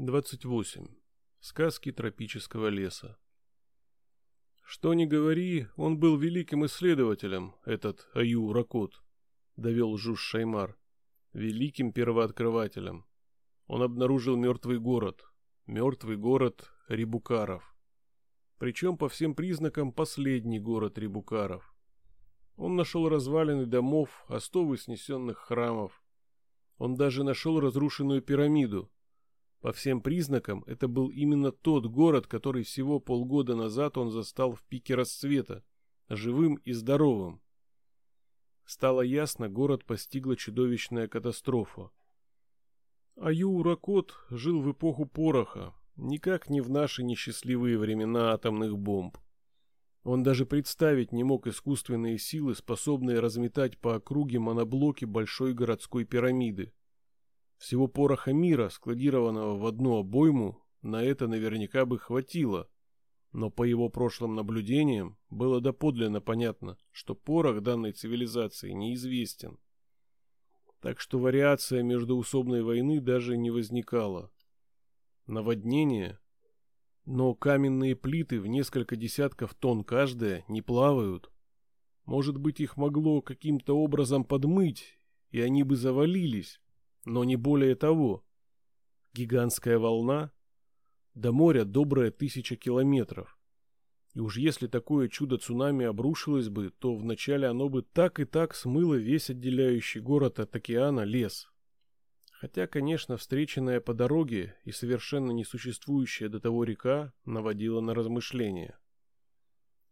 28. Сказки тропического леса. Что ни говори, он был великим исследователем, этот Аю Ракот, довел Жуж Шаймар. Великим первооткрывателем. Он обнаружил мертвый город. Мертвый город Рибукаров. Причем по всем признакам последний город Рибукаров. Он нашел развалины домов, остовы снесенных храмов. Он даже нашел разрушенную пирамиду, по всем признакам, это был именно тот город, который всего полгода назад он застал в пике расцвета, живым и здоровым. Стало ясно, город постигла чудовищная катастрофа. Аю Ракот жил в эпоху пороха, никак не в наши несчастливые времена атомных бомб. Он даже представить не мог искусственные силы, способные разметать по округе моноблоки большой городской пирамиды. Всего пороха мира, складированного в одну обойму, на это наверняка бы хватило. Но по его прошлым наблюдениям было доподлинно понятно, что порох данной цивилизации неизвестен. Так что вариация междуусобной войны даже не возникала. Наводнение. Но каменные плиты в несколько десятков тонн каждая не плавают. Может быть, их могло каким-то образом подмыть, и они бы завалились но не более того. Гигантская волна до моря добрая тысяча километров. И уж если такое чудо цунами обрушилось бы, то вначале оно бы так и так смыло весь отделяющий город от океана лес. Хотя, конечно, встреченная по дороге и совершенно несуществующая до того река наводила на размышления.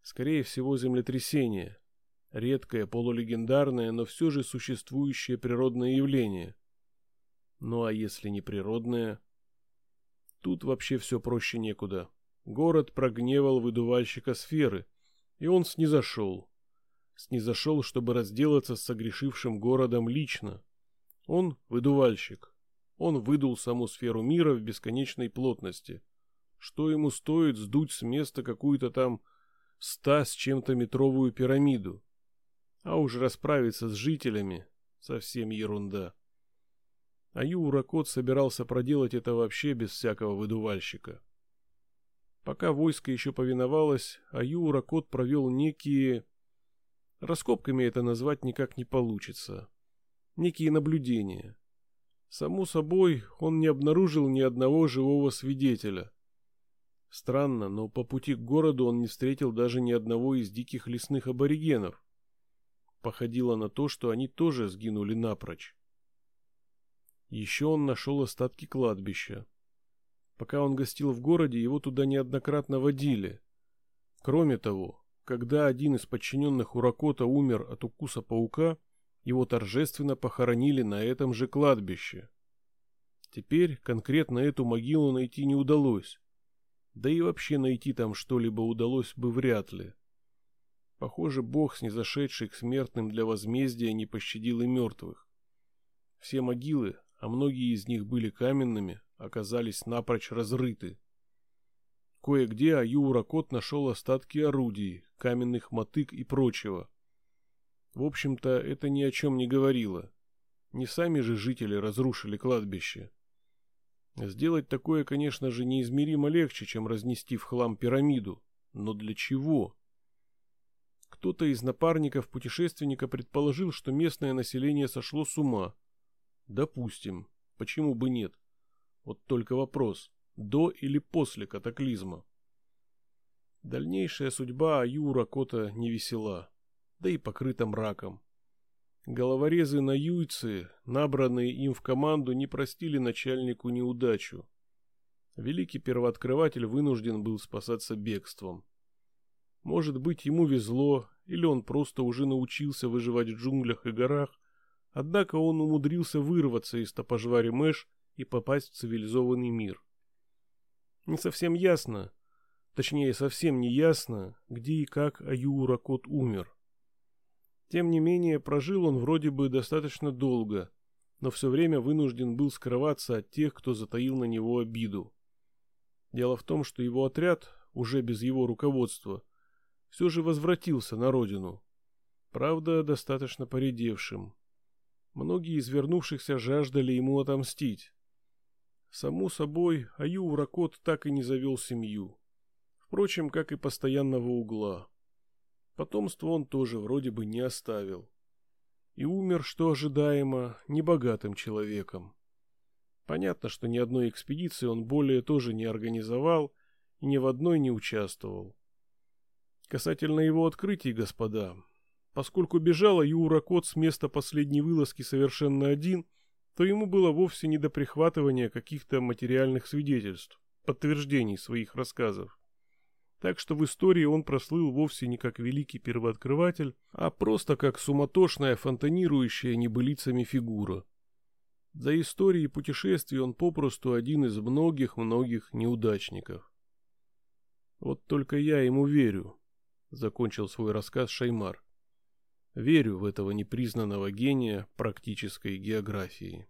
Скорее всего, землетрясение. Редкое, полулегендарное, но все же существующее природное явление – ну а если не природное? Тут вообще все проще некуда. Город прогневал выдувальщика сферы, и он снизошел. Снизошел, чтобы разделаться с согрешившим городом лично. Он выдувальщик. Он выдул саму сферу мира в бесконечной плотности. Что ему стоит сдуть с места какую-то там ста с чем-то метровую пирамиду? А уж расправиться с жителями — совсем ерунда. А Юракот собирался проделать это вообще без всякого выдувальщика. Пока войско еще повиновалось, Аю Ракот провел некие... Раскопками это назвать никак не получится. Некие наблюдения. Само собой, он не обнаружил ни одного живого свидетеля. Странно, но по пути к городу он не встретил даже ни одного из диких лесных аборигенов. Походило на то, что они тоже сгинули напрочь. Еще он нашел остатки кладбища. Пока он гостил в городе, его туда неоднократно водили. Кроме того, когда один из подчиненных Уракота умер от укуса паука, его торжественно похоронили на этом же кладбище. Теперь конкретно эту могилу найти не удалось. Да и вообще найти там что-либо удалось бы вряд ли. Похоже, бог, снизошедший к смертным для возмездия, не пощадил и мертвых. Все могилы, а многие из них были каменными, оказались напрочь разрыты. Кое-где Аюракот нашел остатки орудий, каменных мотык и прочего. В общем-то, это ни о чем не говорило. Не сами же жители разрушили кладбище. Сделать такое, конечно же, неизмеримо легче, чем разнести в хлам пирамиду. Но для чего? Кто-то из напарников путешественника предположил, что местное население сошло с ума – Допустим. Почему бы нет? Вот только вопрос, до или после катаклизма? Дальнейшая судьба Аюра Кота не весела, да и покрыта мраком. Головорезы на Юйцы, набранные им в команду, не простили начальнику неудачу. Великий первооткрыватель вынужден был спасаться бегством. Может быть, ему везло, или он просто уже научился выживать в джунглях и горах, Однако он умудрился вырваться из топожвари Мэш и попасть в цивилизованный мир. Не совсем ясно, точнее совсем не ясно, где и как Аюра Кот умер. Тем не менее, прожил он вроде бы достаточно долго, но все время вынужден был скрываться от тех, кто затаил на него обиду. Дело в том, что его отряд, уже без его руководства, все же возвратился на родину. Правда, достаточно поредевшим. Многие из вернувшихся жаждали ему отомстить. Само собой, Аю Ракот так и не завел семью. Впрочем, как и постоянного угла. Потомство он тоже вроде бы не оставил. И умер, что ожидаемо, небогатым человеком. Понятно, что ни одной экспедиции он более тоже не организовал и ни в одной не участвовал. Касательно его открытий, господа, поскольку бежала Юра Кот с места последней вылазки совершенно один, то ему было вовсе не до прихватывания каких-то материальных свидетельств, подтверждений своих рассказов. Так что в истории он прослыл вовсе не как великий первооткрыватель, а просто как суматошная, фонтанирующая небылицами фигура – за историей путешествий он попросту один из многих-многих неудачников. Вот только я ему верю, закончил свой рассказ Шаймар. Верю в этого непризнанного гения практической географии.